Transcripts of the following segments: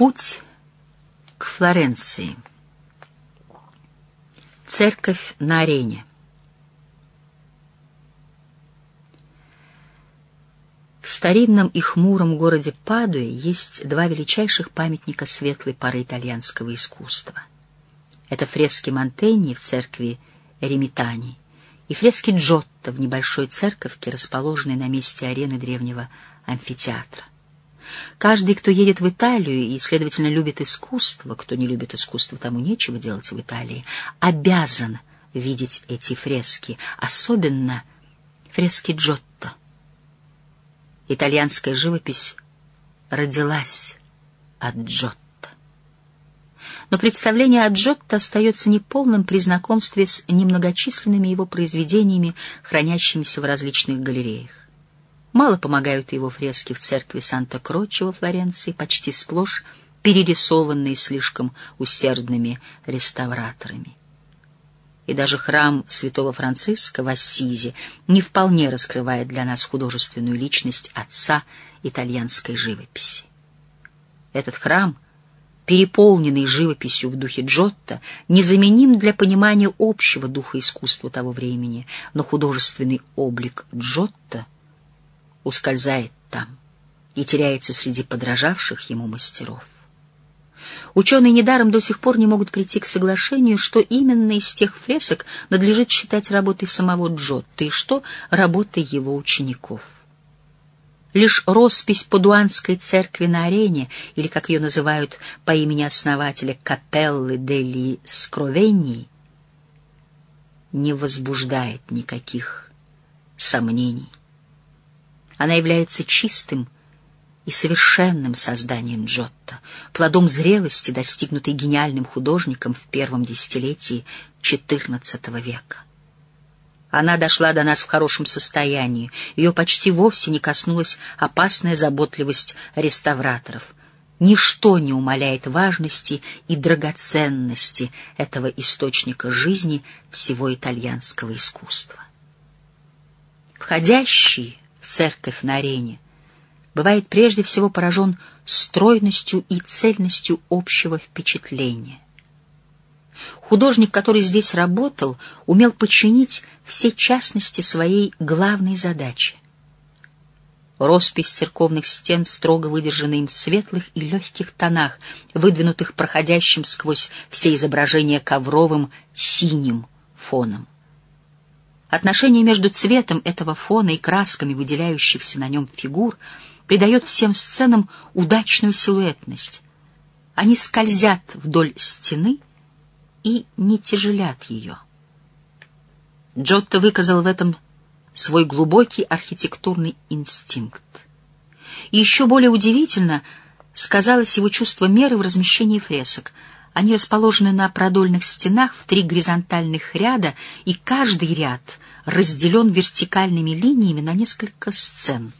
Путь к Флоренции. Церковь на арене. В старинном и хмуром городе Падуе есть два величайших памятника светлой поры итальянского искусства. Это фрески Монтеньи в церкви Эремитани и фрески Джотто в небольшой церковке, расположенной на месте арены древнего амфитеатра. Каждый, кто едет в Италию и, следовательно, любит искусство, кто не любит искусство, тому нечего делать в Италии, обязан видеть эти фрески, особенно фрески Джотто. Итальянская живопись родилась от Джотто. Но представление о Джотто остается неполным при знакомстве с немногочисленными его произведениями, хранящимися в различных галереях. Мало помогают его фрески в церкви Санта-Кроче во Флоренции, почти сплошь перерисованные слишком усердными реставраторами. И даже храм святого Франциска в Ассизе не вполне раскрывает для нас художественную личность отца итальянской живописи. Этот храм, переполненный живописью в духе Джотто, незаменим для понимания общего духа искусства того времени, но художественный облик Джотто — ускользает там и теряется среди подражавших ему мастеров. Ученые недаром до сих пор не могут прийти к соглашению, что именно из тех фресок надлежит считать работой самого Джотто и что работой его учеников. Лишь роспись Падуанской церкви на арене, или, как ее называют по имени основателя, Капеллы дели Скровении, не возбуждает никаких сомнений. Она является чистым и совершенным созданием Джотто, плодом зрелости, достигнутой гениальным художником в первом десятилетии XIV века. Она дошла до нас в хорошем состоянии, ее почти вовсе не коснулась опасная заботливость реставраторов. Ничто не умаляет важности и драгоценности этого источника жизни всего итальянского искусства. Входящие церковь на арене, бывает прежде всего поражен стройностью и цельностью общего впечатления. Художник, который здесь работал, умел подчинить все частности своей главной задачи. Роспись церковных стен строго выдержана им в светлых и легких тонах, выдвинутых проходящим сквозь все изображения ковровым синим фоном. Отношение между цветом этого фона и красками выделяющихся на нем фигур придает всем сценам удачную силуэтность. Они скользят вдоль стены и не тяжелят ее. Джотто выказал в этом свой глубокий архитектурный инстинкт. И еще более удивительно сказалось его чувство меры в размещении фресок — они расположены на продольных стенах в три горизонтальных ряда, и каждый ряд разделен вертикальными линиями на несколько сцен.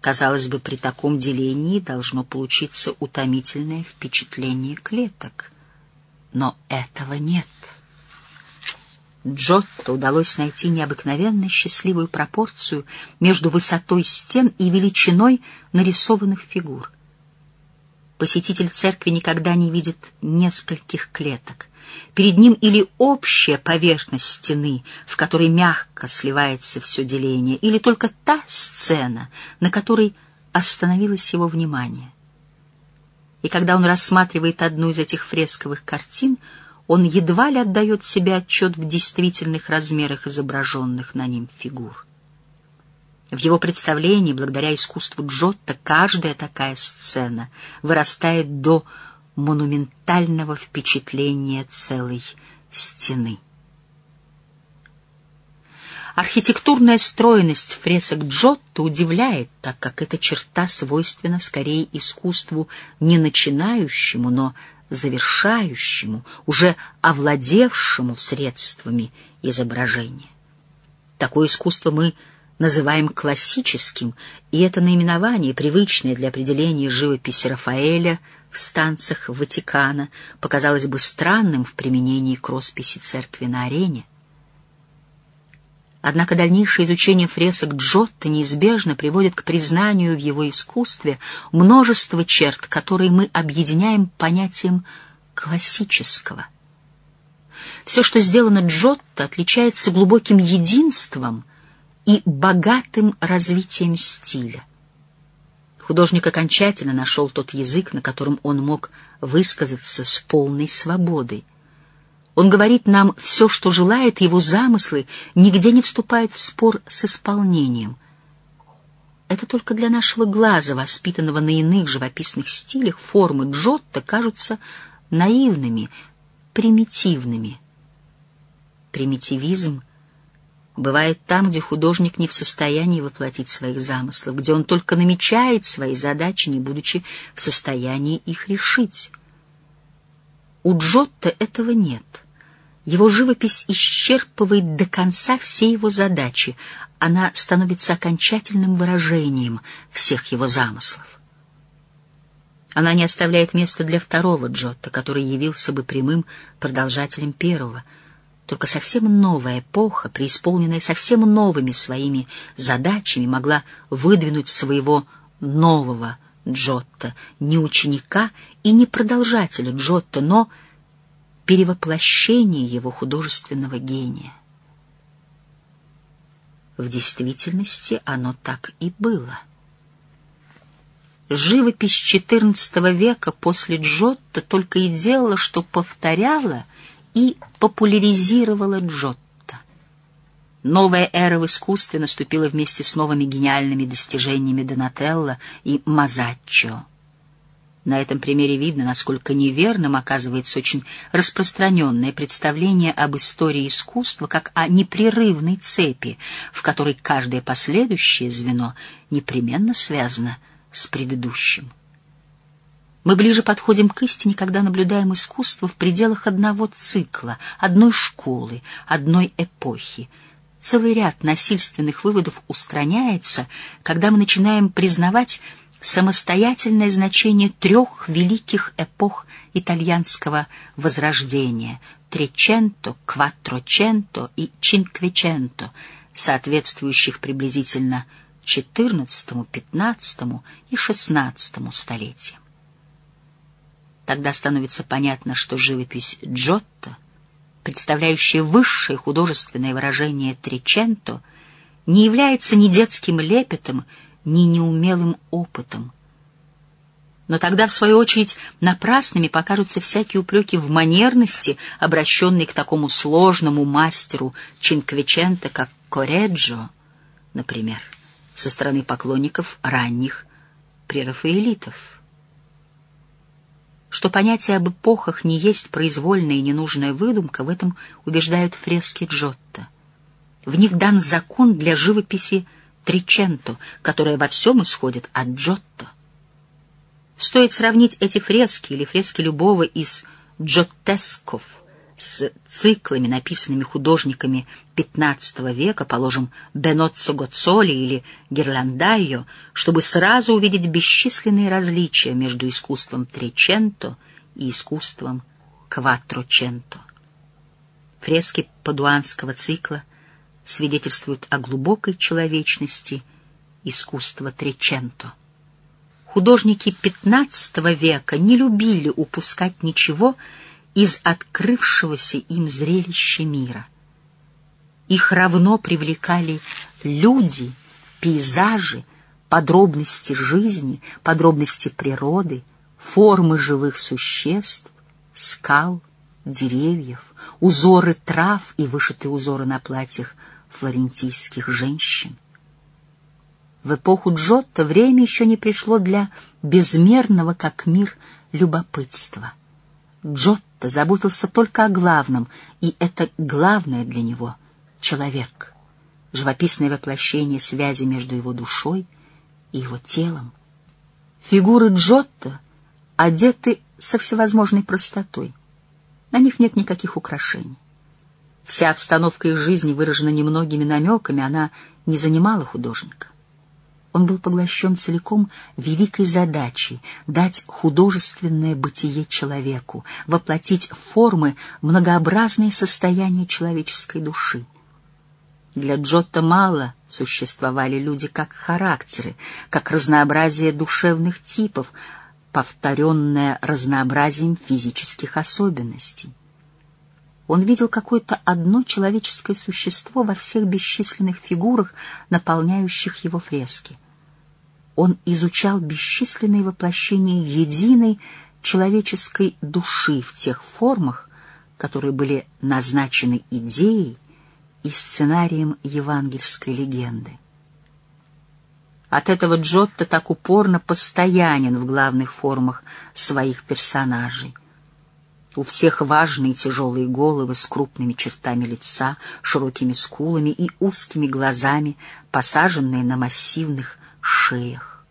Казалось бы, при таком делении должно получиться утомительное впечатление клеток. Но этого нет. Джотто удалось найти необыкновенно счастливую пропорцию между высотой стен и величиной нарисованных фигур. Посетитель церкви никогда не видит нескольких клеток. Перед ним или общая поверхность стены, в которой мягко сливается все деление, или только та сцена, на которой остановилось его внимание. И когда он рассматривает одну из этих фресковых картин, он едва ли отдает себе отчет в действительных размерах изображенных на ним фигур. В его представлении, благодаря искусству Джотто, каждая такая сцена вырастает до монументального впечатления целой стены. Архитектурная стройность фресок Джотто удивляет, так как эта черта свойственна скорее искусству не начинающему, но завершающему, уже овладевшему средствами изображения. Такое искусство мы называем классическим, и это наименование, привычное для определения живописи Рафаэля в станциях Ватикана, показалось бы странным в применении к росписи церкви на арене. Однако дальнейшее изучение фресок Джотто неизбежно приводит к признанию в его искусстве множества черт, которые мы объединяем понятием классического. Все, что сделано Джотто, отличается глубоким единством и богатым развитием стиля. Художник окончательно нашел тот язык, на котором он мог высказаться с полной свободой — он говорит нам все, что желает, его замыслы нигде не вступают в спор с исполнением. Это только для нашего глаза, воспитанного на иных живописных стилях, формы Джотто кажутся наивными, примитивными. Примитивизм бывает там, где художник не в состоянии воплотить своих замыслов, где он только намечает свои задачи, не будучи в состоянии их решить. У Джотто этого нет — его живопись исчерпывает до конца все его задачи, она становится окончательным выражением всех его замыслов. Она не оставляет места для второго Джотто, который явился бы прямым продолжателем первого. Только совсем новая эпоха, преисполненная совсем новыми своими задачами, могла выдвинуть своего нового Джотто, не ученика и не продолжателя Джотто, но перевоплощение его художественного гения. В действительности оно так и было. Живопись XIV века после Джотто только и делала, что повторяла и популяризировала Джотто. Новая эра в искусстве наступила вместе с новыми гениальными достижениями Донателло и Мазаччо. На этом примере видно, насколько неверным оказывается очень распространенное представление об истории искусства как о непрерывной цепи, в которой каждое последующее звено непременно связано с предыдущим. Мы ближе подходим к истине, когда наблюдаем искусство в пределах одного цикла, одной школы, одной эпохи. Целый ряд насильственных выводов устраняется, когда мы начинаем признавать самостоятельное значение трех великих эпох итальянского возрождения — Треченто, Кватроченто и Чинквеченто, соответствующих приблизительно XIV, XV и XVI столетиям. Тогда становится понятно, что живопись Джотто, представляющая высшее художественное выражение Треченто, не является ни детским лепетом, ни неумелым опытом. Но тогда, в свою очередь, напрасными покажутся всякие упреки в манерности, обращенные к такому сложному мастеру Чинквиченте, как Кореджо, например, со стороны поклонников ранних прерафаэлитов. Что понятие об эпохах не есть произвольная и ненужная выдумка, в этом убеждают фрески Джотто. В них дан закон для живописи Триченто, которая во всем исходит от Джотто. Стоит сравнить эти фрески или фрески любого из джоттесков с циклами, написанными художниками XV века, положим, Беноццо Гоцоли или Гирландайо, чтобы сразу увидеть бесчисленные различия между искусством Треченто и искусством Кватроченто. Фрески падуанского цикла — свидетельствуют о глубокой человечности искусства Треченто. Художники XV века не любили упускать ничего из открывшегося им зрелища мира. Их равно привлекали люди, пейзажи, подробности жизни, подробности природы, формы живых существ, скал, деревьев, узоры трав и вышитые узоры на платьях флорентийских женщин. В эпоху Джотто время еще не пришло для безмерного, как мир, любопытства. Джотто заботился только о главном, и это главное для него — человек, живописное воплощение связи между его душой и его телом. Фигуры Джотто одеты со всевозможной простотой. На них нет никаких украшений. Вся обстановка их жизни выражена немногими намеками, она не занимала художника. Он был поглощен целиком великой задачей — дать художественное бытие человеку, воплотить формы многообразные состояния человеческой души. Для Джотто мало существовали люди как характеры, как разнообразие душевных типов, повторенное разнообразием физических особенностей. Он видел какое-то одно человеческое существо во всех бесчисленных фигурах, наполняющих его фрески. Он изучал бесчисленные воплощения единой человеческой души в тех формах, которые были назначены идеей и сценарием евангельской легенды. От этого Джотто так упорно постоянен в главных формах своих персонажей. У всех важные тяжелые головы с крупными чертами лица, широкими скулами и узкими глазами, посаженные на массивных шеях.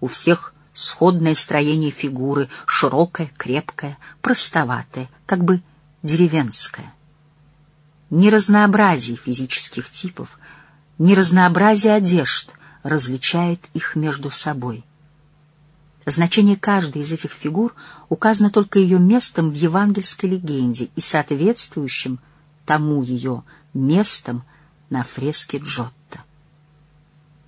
У всех сходное строение фигуры, широкое, крепкое, простоватое, как бы деревенское ни разнообразие физических типов, ни разнообразие одежд различает их между собой. Значение каждой из этих фигур указано только ее местом в евангельской легенде и соответствующим тому ее местом на фреске Джотто.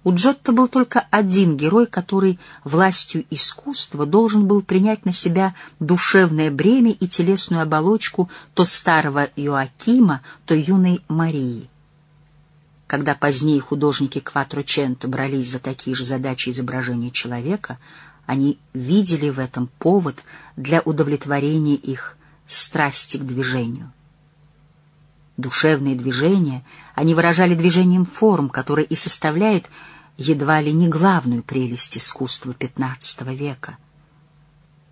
У Джотто был только один герой, который властью искусства должен был принять на себя душевное бремя и телесную оболочку то старого Иоакима, то юной Марии. Когда позднее художники Кватроченто брались за такие же задачи изображения человека, они видели в этом повод для удовлетворения их страсти к движению. Душевные движения они выражали движением форм, которое и составляет едва ли не главную прелесть искусства XV века.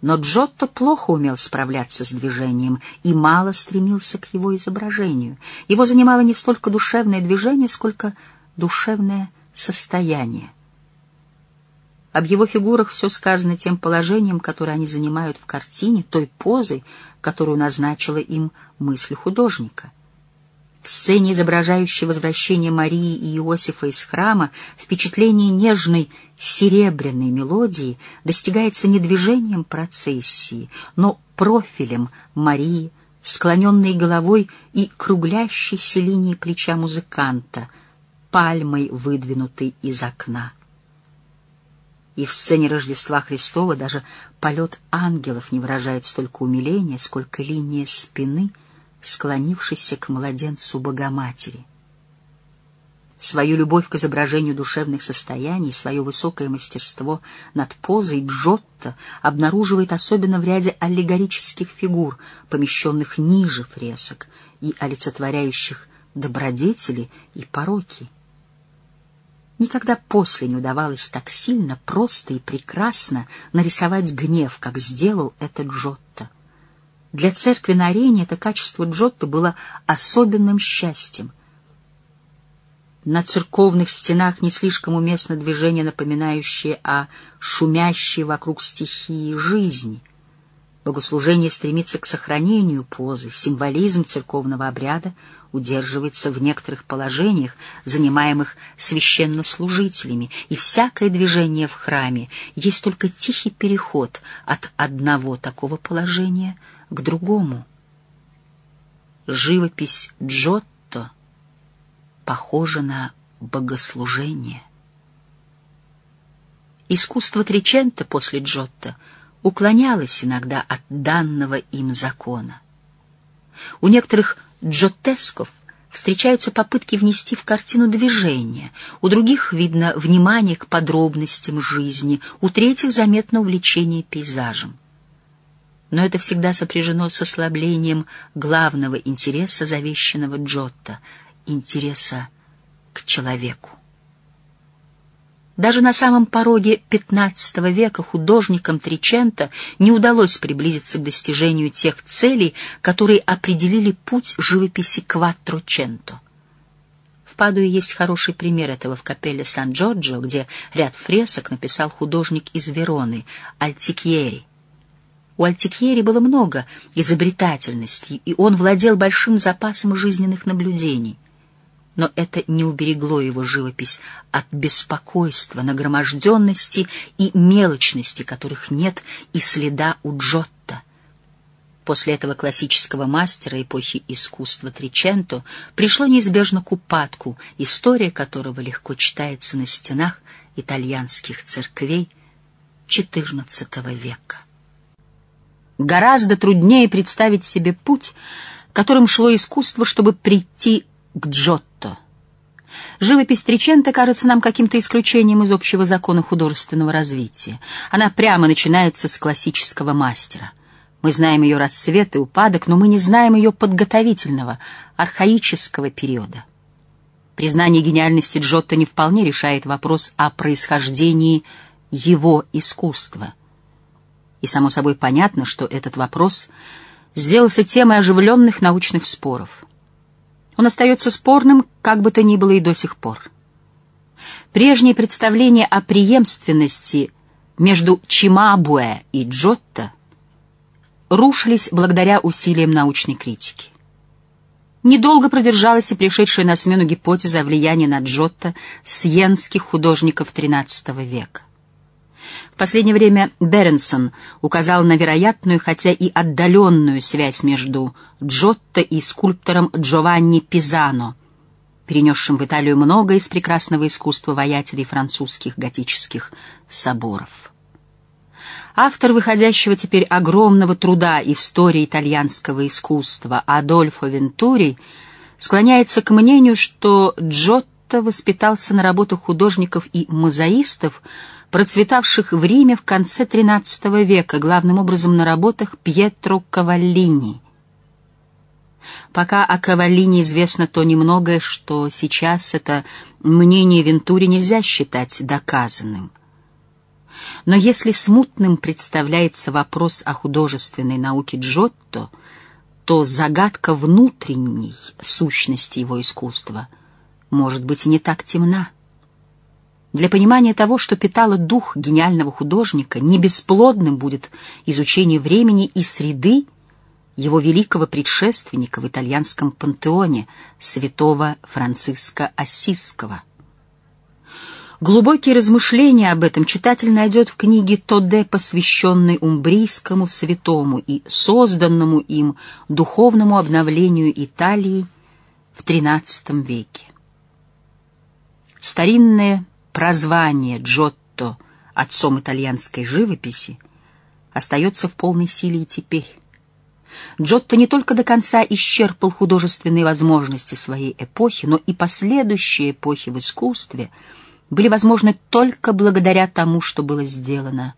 Но Джотто плохо умел справляться с движением и мало стремился к его изображению. Его занимало не столько душевное движение, сколько душевное состояние. Об его фигурах все сказано тем положением, которое они занимают в картине, той позой, которую назначила им мысль художника — в сцене, изображающей возвращение Марии и Иосифа из храма, впечатление нежной серебряной мелодии достигается не движением процессии, но профилем Марии, склоненной головой и круглящейся линией плеча музыканта, пальмой, выдвинутой из окна. И в сцене Рождества Христова даже полет ангелов не выражает столько умиления, сколько линия спины — склонившийся к младенцу Богоматери. Свою любовь к изображению душевных состояний, свое высокое мастерство над позой Джотто обнаруживает особенно в ряде аллегорических фигур, помещенных ниже фресок и олицетворяющих добродетели и пороки. Никогда после не удавалось так сильно, просто и прекрасно нарисовать гнев, как сделал это Джотто. Для церкви на арене это качество Джотто было особенным счастьем. На церковных стенах не слишком уместно движение, напоминающее о шумящей вокруг стихии жизни. Богослужение стремится к сохранению позы, символизм церковного обряда удерживается в некоторых положениях, занимаемых священнослужителями, и всякое движение в храме есть только тихий переход от одного такого положения к другому. Живопись Джотто похожа на богослужение. Искусство Триченто после Джотто уклонялось иногда от данного им закона. У некоторых джотесков встречаются попытки внести в картину движение, у других видно внимание к подробностям жизни, у третьих заметно увлечение пейзажем но это всегда сопряжено с ослаблением главного интереса завещанного Джотто — интереса к человеку. Даже на самом пороге XV века художникам Тричента не удалось приблизиться к достижению тех целей, которые определили путь живописи Кватроченто. В Падуе есть хороший пример этого в капелле Сан-Джорджо, где ряд фресок написал художник из Вероны, Альтикьери. У Альтикьери было много изобретательности, и он владел большим запасом жизненных наблюдений. Но это не уберегло его живопись от беспокойства, нагроможденности и мелочности, которых нет и следа у Джотто. после этого классического мастера эпохи искусства Триченто пришло неизбежно к упадку, история которого легко читается на стенах итальянских церквей XIV века. Гораздо труднее представить себе путь, которым шло искусство, чтобы прийти к Джотто. Живопись Триченто кажется нам каким-то исключением из общего закона художественного развития. Она прямо начинается с классического мастера. Мы знаем ее расцвет и упадок, но мы не знаем ее подготовительного, архаического периода. Признание гениальности Джотто не вполне решает вопрос о происхождении его искусства. И, само собой, понятно, что этот вопрос сделался темой оживленных научных споров. Он остается спорным, как бы то ни было и до сих пор. Прежние представления о преемственности между Чимабуэ и Джотто рушились благодаря усилиям научной критики. Недолго продержалась и пришедшая на смену гипотеза о влиянии на Джотто сиенских художников XIII века. Последнее время Беренсон указал на вероятную, хотя и отдаленную связь между Джотто и скульптором Джованни Пизано, перенесшим в Италию много из прекрасного искусства воятелей французских готических соборов. Автор выходящего теперь огромного труда истории итальянского искусства Адольфо Вентури склоняется к мнению, что Джотто воспитался на работах художников и мозаистов, процветавших в Риме в конце XIII века, главным образом на работах Пьетро Каваллини. Пока о Каваллини известно то немногое, что сейчас это мнение Вентури нельзя считать доказанным. Но если смутным представляется вопрос о художественной науке Джотто, то загадка внутренней сущности его искусства может быть и не так темна. Для понимания того, что питало дух гениального художника, не бесплодным будет изучение времени и среды его великого предшественника в итальянском пантеоне, святого Франциска Ассизского. Глубокие размышления об этом читатель найдет в книге Тоде, посвященной умбрийскому святому и созданному им духовному обновлению Италии в XIII веке. Старинное прозвание Джотто отцом итальянской живописи остается в полной силе и теперь. Джотто не только до конца исчерпал художественные возможности своей эпохи, но и последующие эпохи в искусстве — были возможны только благодаря тому, что было сделано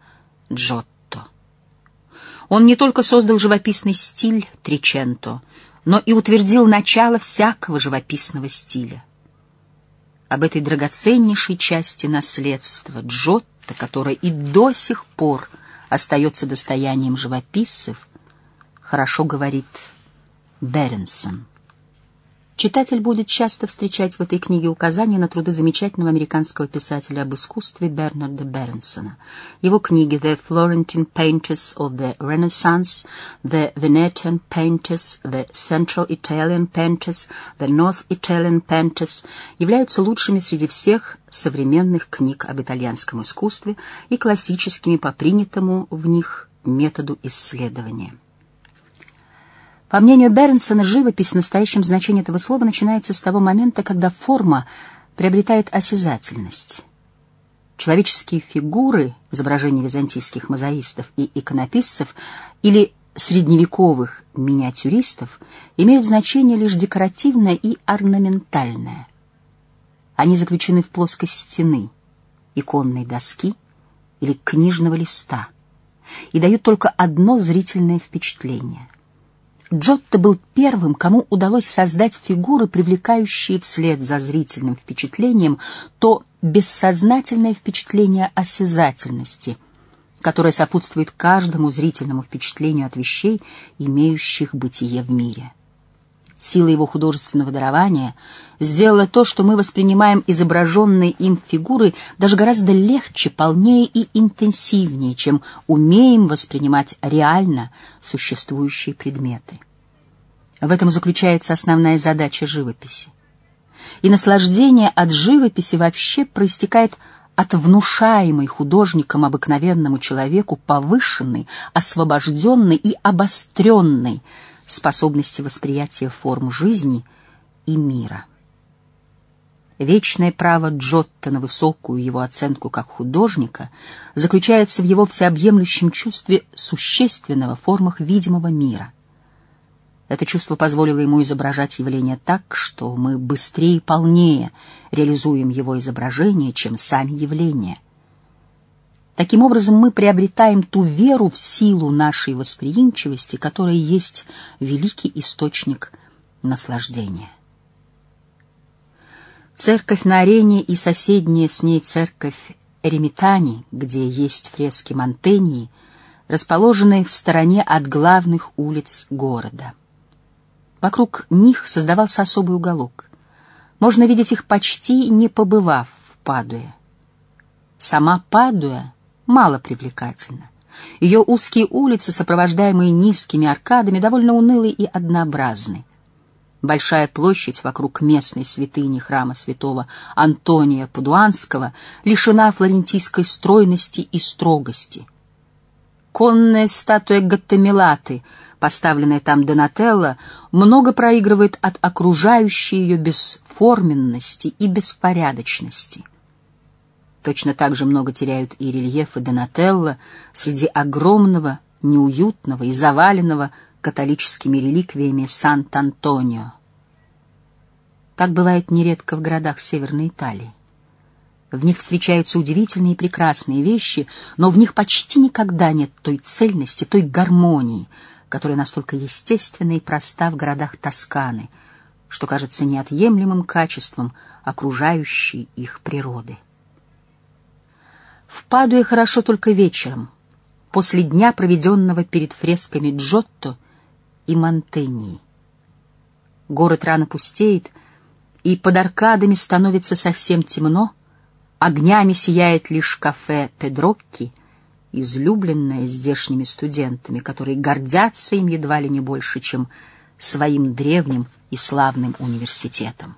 Джотто. Он не только создал живописный стиль Триченто, но и утвердил начало всякого живописного стиля. Об этой драгоценнейшей части наследства Джотто, которая и до сих пор остается достоянием живописцев, хорошо говорит Беренсон. Читатель будет часто встречать в этой книге указания на труды замечательного американского писателя об искусстве Бернарда Бернсона. Его книги «The Florentine Painters of the Renaissance», «The Venetian Painters», «The Central Italian Painters», «The North Italian Painters» являются лучшими среди всех современных книг об итальянском искусстве и классическими по принятому в них методу исследования. По мнению Бернсона, живопись в настоящем значении этого слова начинается с того момента, когда форма приобретает осязательность. Человеческие фигуры, изображения византийских мозаистов и иконописцев или средневековых миниатюристов имеют значение лишь декоративное и орнаментальное. Они заключены в плоскость стены, иконной доски или книжного листа и дают только одно зрительное впечатление — Джотто был первым, кому удалось создать фигуры, привлекающие вслед за зрительным впечатлением то бессознательное впечатление осязательности, которое сопутствует каждому зрительному впечатлению от вещей, имеющих бытие в мире. Сила его художественного дарования сделала то, что мы воспринимаем изображенные им фигуры даже гораздо легче, полнее и интенсивнее, чем умеем воспринимать реально существующие предметы. В этом заключается основная задача живописи. И наслаждение от живописи вообще проистекает от внушаемой художником обыкновенному человеку повышенной, освобожденной и обостренной способности восприятия форм жизни и мира. Вечное право Джотто на высокую его оценку как художника заключается в его всеобъемлющем чувстве существенного в формах видимого мира. Это чувство позволило ему изображать явление так, что мы быстрее и полнее реализуем его изображение, чем сами явления. Таким образом, мы приобретаем ту веру в силу нашей восприимчивости, которая есть великий источник наслаждения. Церковь на арене и соседняя с ней церковь Эремитани, где есть фрески Монтении, расположенные в стороне от главных улиц города. Вокруг них создавался особый уголок. Можно видеть их почти не побывав в Падуе. Сама Падуя мало привлекательна. Ее узкие улицы, сопровождаемые низкими аркадами, довольно унылы и однообразны. Большая площадь вокруг местной святыни храма святого Антония Падуанского лишена флорентийской стройности и строгости. Конная статуя Гаттамилаты, поставленная там Донателло, много проигрывает от окружающей ее бесформенности и беспорядочности. Точно так же много теряют и рельефы Донателло среди огромного, неуютного и заваленного католическими реликвиями Сант-Антонио. Так бывает нередко в городах Северной Италии. В них встречаются удивительные и прекрасные вещи, но в них почти никогда нет той цельности, той гармонии, которая настолько естественна и проста в городах Тосканы, что кажется неотъемлемым качеством окружающей их природы. В Падуе хорошо только вечером, после дня, проведенного перед фресками Джотто и Монтении. Город рано пустеет, и под аркадами становится совсем темно, огнями сияет лишь кафе Педрокки, излюбленное здешними студентами, которые гордятся им едва ли не больше, чем своим древним и славным университетом.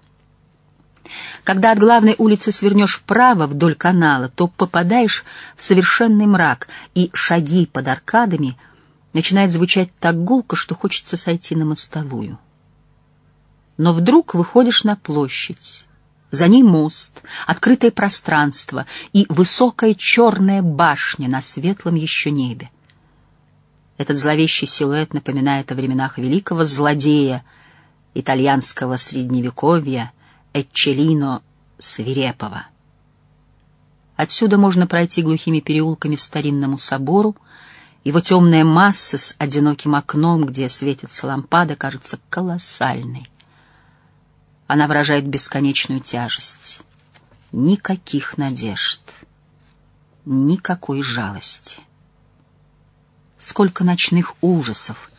Когда от главной улицы свернешь вправо вдоль канала, то попадаешь в совершенный мрак, и шаги под аркадами — начинает звучать так гулко, что хочется сойти на мостовую. Но вдруг выходишь на площадь. За ней мост, открытое пространство и высокая черная башня на светлом еще небе. Этот зловещий силуэт напоминает о временах великого злодея итальянского средневековья Эчелино Свирепого. Отсюда можно пройти глухими переулками старинному собору, его темная масса с одиноким окном, где светится лампада, кажется колоссальной. Она выражает бесконечную тяжесть. Никаких надежд, никакой жалости. Сколько ночных ужасов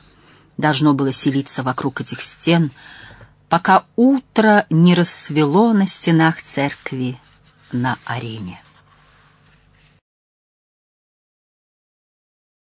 должно было селиться вокруг этих стен, пока утро не рассвело на стенах церкви на арене.